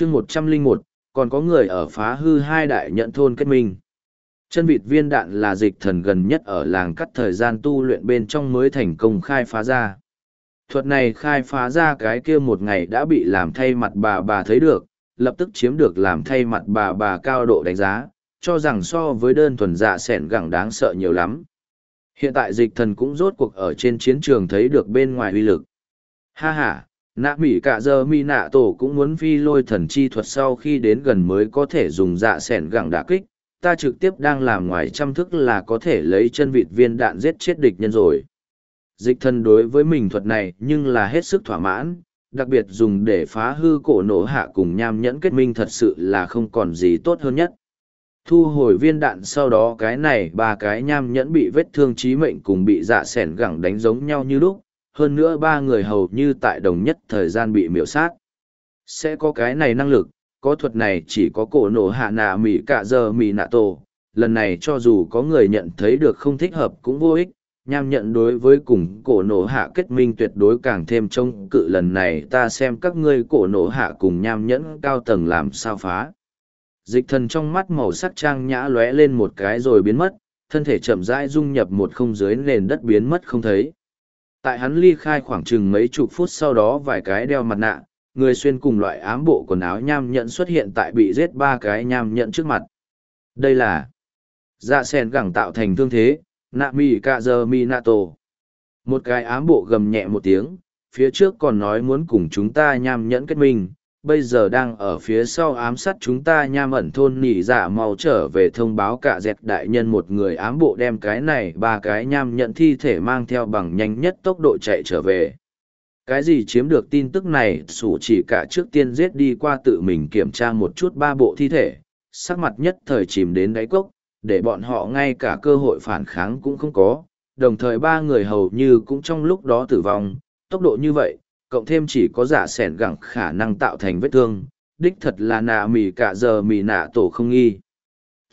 chương một trăm linh một còn có người ở phá hư hai đại nhận thôn kết minh. Chân vịt viên đạn là dịch thần gần nhất ở làng cắt thời gian tu luyện bên trong mới thành công khai phá ra. Thuật này khai phá ra cái kia một ngày đã bị làm thay mặt bà bà thấy được, lập tức chiếm được làm thay mặt bà bà cao độ đánh giá, cho rằng so với đơn thuần dạ sẻn gẳng đáng sợ nhiều lắm. Hiện tại dịch thần cũng rốt cuộc ở trên chiến trường thấy được bên ngoài uy lực. Ha ha, nạ mỹ cả giờ mi nạ tổ cũng muốn phi lôi thần chi thuật sau khi đến gần mới có thể dùng dạ sẻn gẳng đả kích, ta trực tiếp đang làm ngoài trăm thức là có thể lấy chân vịt viên đạn giết chết địch nhân rồi. Dịch thần đối với mình thuật này nhưng là hết sức thỏa mãn, đặc biệt dùng để phá hư cổ nổ hạ cùng nham nhẫn kết minh thật sự là không còn gì tốt hơn nhất. Thu hồi viên đạn sau đó cái này ba cái nham nhẫn bị vết thương trí mệnh cùng bị dạ sẻn gẳng đánh giống nhau như lúc, hơn nữa ba người hầu như tại đồng nhất thời gian bị miểu sát. Sẽ có cái này năng lực, có thuật này chỉ có cổ nổ hạ nạ mỉ cả giờ mỉ nạ tổ. Lần này cho dù có người nhận thấy được không thích hợp cũng vô ích, nham nhận đối với cùng cổ nổ hạ kết minh tuyệt đối càng thêm trông cự lần này ta xem các ngươi cổ nổ hạ cùng nham nhẫn cao tầng làm sao phá. Dịch thần trong mắt màu sắc trang nhã lóe lên một cái rồi biến mất, thân thể chậm rãi dung nhập một không dưới nền đất biến mất không thấy. Tại hắn ly khai khoảng chừng mấy chục phút sau đó vài cái đeo mặt nạ, người xuyên cùng loại ám bộ quần áo nham nhẫn xuất hiện tại bị giết ba cái nham nhẫn trước mặt. Đây là dạ sen gẳng tạo thành thương thế, nạ mi cạ giờ mi nato. Một cái ám bộ gầm nhẹ một tiếng, phía trước còn nói muốn cùng chúng ta nham nhẫn kết minh, bây giờ đang ở phía sau ám sát chúng ta nham ẩn thôn nỉ giả mau trở về thông báo cả dẹt đại nhân một người ám bộ đem cái này ba cái nham nhận thi thể mang theo bằng nhanh nhất tốc độ chạy trở về. Cái gì chiếm được tin tức này, sủ chỉ cả trước tiên giết đi qua tự mình kiểm tra một chút ba bộ thi thể, sắc mặt nhất thời chìm đến đáy cốc, để bọn họ ngay cả cơ hội phản kháng cũng không có, đồng thời ba người hầu như cũng trong lúc đó tử vong, tốc độ như vậy cộng thêm chỉ có giả sẻn gẳng khả năng tạo thành vết thương, đích thật là nạ mì cả giờ mì nạ tổ không nghi.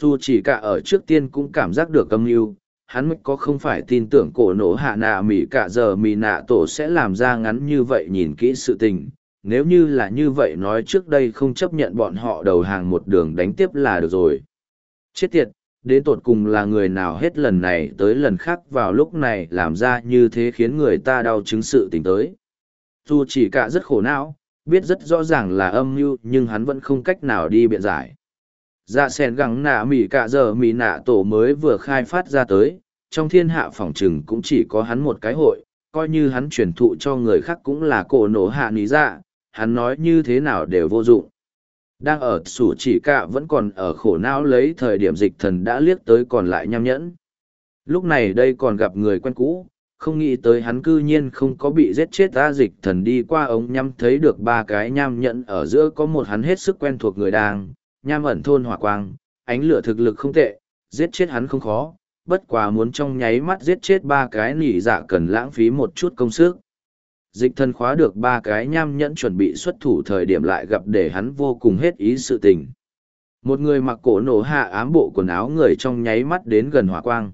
Dù chỉ cả ở trước tiên cũng cảm giác được âm mưu hắn mới có không phải tin tưởng cổ nổ hạ nạ mì cả giờ mì nạ tổ sẽ làm ra ngắn như vậy nhìn kỹ sự tình. Nếu như là như vậy nói trước đây không chấp nhận bọn họ đầu hàng một đường đánh tiếp là được rồi. Chết tiệt, đến tột cùng là người nào hết lần này tới lần khác vào lúc này làm ra như thế khiến người ta đau chứng sự tình tới dù chỉ cả rất khổ não, biết rất rõ ràng là âm mưu, nhưng hắn vẫn không cách nào đi biện giải. Dạ sen gắng nạ mỉ cả giờ mỉ nạ tổ mới vừa khai phát ra tới, trong thiên hạ phòng chừng cũng chỉ có hắn một cái hội, coi như hắn truyền thụ cho người khác cũng là cổ nổ hạ lý dạ hắn nói như thế nào đều vô dụng. Đang ở sủ chỉ cả vẫn còn ở khổ não lấy thời điểm dịch thần đã liếc tới còn lại nham nhẫn. Lúc này đây còn gặp người quen cũ không nghĩ tới hắn cư nhiên không có bị giết chết ta dịch thần đi qua ống nhắm thấy được ba cái nham nhẫn ở giữa có một hắn hết sức quen thuộc người đang, nham ẩn thôn hỏa quang, ánh lửa thực lực không tệ, giết chết hắn không khó, bất quá muốn trong nháy mắt giết chết ba cái nỉ dạ cần lãng phí một chút công sức. Dịch thần khóa được ba cái nham nhẫn chuẩn bị xuất thủ thời điểm lại gặp để hắn vô cùng hết ý sự tình. Một người mặc cổ nổ hạ ám bộ quần áo người trong nháy mắt đến gần hỏa quang.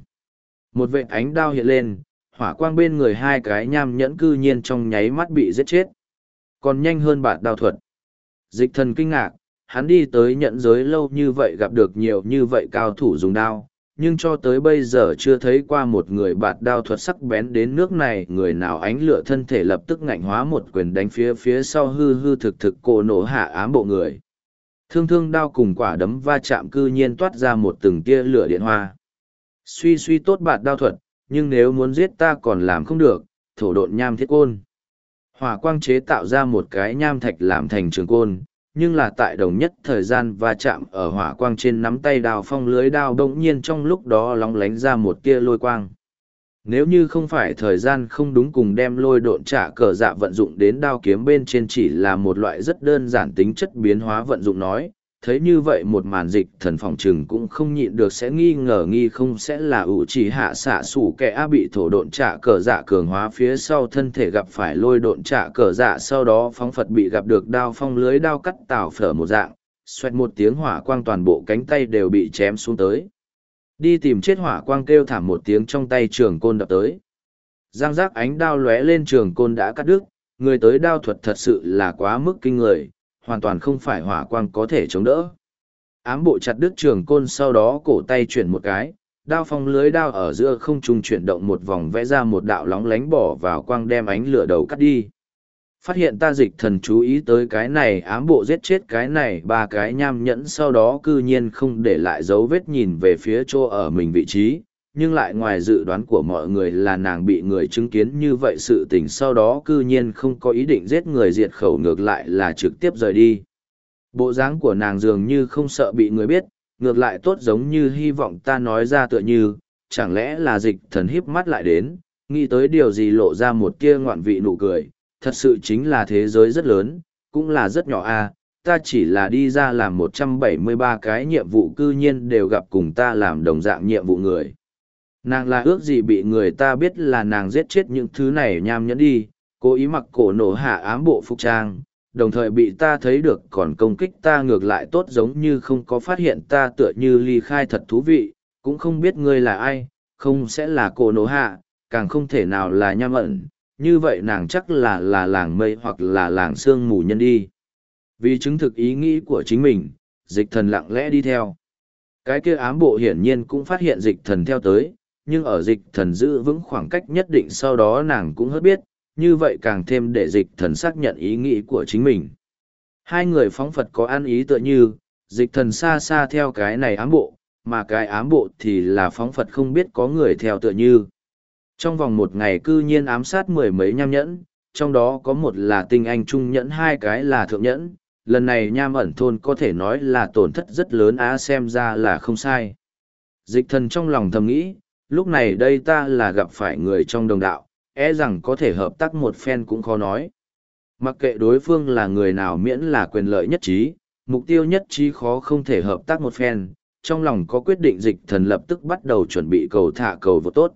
Một vệ ánh đao hiện lên, hỏa quang bên người hai cái nham nhẫn cư nhiên trong nháy mắt bị giết chết. Còn nhanh hơn bạt đao thuật. Dịch thần kinh ngạc, hắn đi tới nhận giới lâu như vậy gặp được nhiều như vậy cao thủ dùng đao, nhưng cho tới bây giờ chưa thấy qua một người bạt đao thuật sắc bén đến nước này người nào ánh lửa thân thể lập tức ngạnh hóa một quyền đánh phía phía sau hư hư thực thực cổ nổ hạ ám bộ người. Thương thương đao cùng quả đấm va chạm cư nhiên toát ra một từng tia lửa điện hoa. Suy suy tốt bạt đao thuật, nhưng nếu muốn giết ta còn làm không được, thổ độn nham thiết côn. Hỏa quang chế tạo ra một cái nham thạch làm thành trường côn, nhưng là tại đồng nhất thời gian va chạm ở hỏa quang trên nắm tay đào phong lưới đao đông nhiên trong lúc đó lóng lánh ra một tia lôi quang. Nếu như không phải thời gian không đúng cùng đem lôi độn trả cờ dạ vận dụng đến đao kiếm bên trên chỉ là một loại rất đơn giản tính chất biến hóa vận dụng nói, thấy như vậy một màn dịch thần phòng trừng cũng không nhịn được sẽ nghi ngờ nghi không sẽ là ủ chỉ hạ xạ sủ kẻ a bị thổ độn trả cờ dạ cường hóa phía sau thân thể gặp phải lôi độn trả cờ dạ sau đó phóng phật bị gặp được đao phong lưới đao cắt tào phở một dạng, xoẹt một tiếng hỏa quang toàn bộ cánh tay đều bị chém xuống tới. Đi tìm chết hỏa quang kêu thảm một tiếng trong tay trường côn đập tới. Giang giác ánh đao lóe lên trường côn đã cắt đứt, người tới đao thuật thật sự là quá mức kinh người hoàn toàn không phải hỏa quang có thể chống đỡ. Ám bộ chặt đứt trường côn sau đó cổ tay chuyển một cái, đao phong lưới đao ở giữa không trung chuyển động một vòng vẽ ra một đạo lóng lánh bỏ vào quang đem ánh lửa đầu cắt đi. Phát hiện ta dịch thần chú ý tới cái này ám bộ giết chết cái này ba cái nham nhẫn sau đó cư nhiên không để lại dấu vết nhìn về phía chỗ ở mình vị trí, nhưng lại ngoài dự đoán của mọi người là nàng bị người chứng kiến như vậy sự tình sau đó cư nhiên không có ý định giết người diệt khẩu ngược lại là trực tiếp rời đi. Bộ dáng của nàng dường như không sợ bị người biết, ngược lại tốt giống như hy vọng ta nói ra tựa như, chẳng lẽ là dịch thần híp mắt lại đến, nghĩ tới điều gì lộ ra một tia ngoạn vị nụ cười, thật sự chính là thế giới rất lớn, cũng là rất nhỏ a. ta chỉ là đi ra làm 173 cái nhiệm vụ cư nhiên đều gặp cùng ta làm đồng dạng nhiệm vụ người. Nàng là ước gì bị người ta biết là nàng giết chết những thứ này nham nhẫn đi, cố ý mặc cổ nổ hạ ám bộ phục trang, đồng thời bị ta thấy được còn công kích ta ngược lại tốt giống như không có phát hiện ta tựa như ly khai thật thú vị, cũng không biết ngươi là ai, không sẽ là cổ nổ hạ, càng không thể nào là nham ẩn, như vậy nàng chắc là là làng mây hoặc là làng sương mù nhân đi. Vì chứng thực ý nghĩ của chính mình, dịch thần lặng lẽ đi theo. Cái kia ám bộ hiển nhiên cũng phát hiện dịch thần theo tới, nhưng ở dịch thần giữ vững khoảng cách nhất định sau đó nàng cũng hớt biết, như vậy càng thêm để dịch thần xác nhận ý nghĩ của chính mình. Hai người phóng Phật có ăn ý tựa như, dịch thần xa xa theo cái này ám bộ, mà cái ám bộ thì là phóng Phật không biết có người theo tựa như. Trong vòng một ngày cư nhiên ám sát mười mấy nham nhẫn, trong đó có một là tinh anh trung nhẫn hai cái là thượng nhẫn, lần này nham ẩn thôn có thể nói là tổn thất rất lớn á xem ra là không sai. Dịch thần trong lòng thầm nghĩ, lúc này đây ta là gặp phải người trong đồng đạo, e rằng có thể hợp tác một phen cũng khó nói. Mặc kệ đối phương là người nào miễn là quyền lợi nhất trí, mục tiêu nhất trí khó không thể hợp tác một phen, trong lòng có quyết định dịch thần lập tức bắt đầu chuẩn bị cầu thả cầu vô tốt.